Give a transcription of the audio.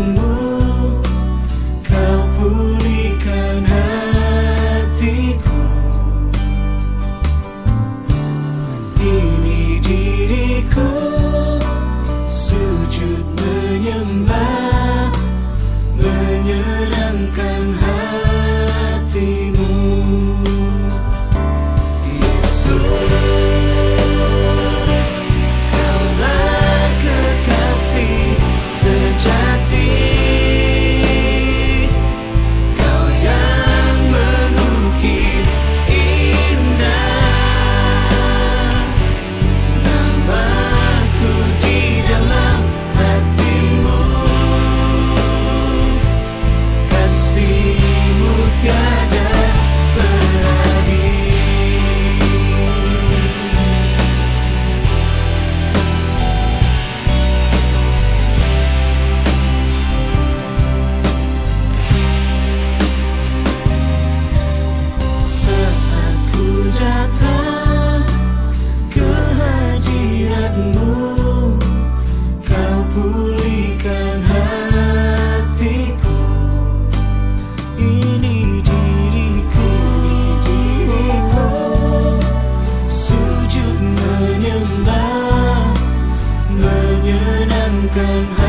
more. Menyenangkan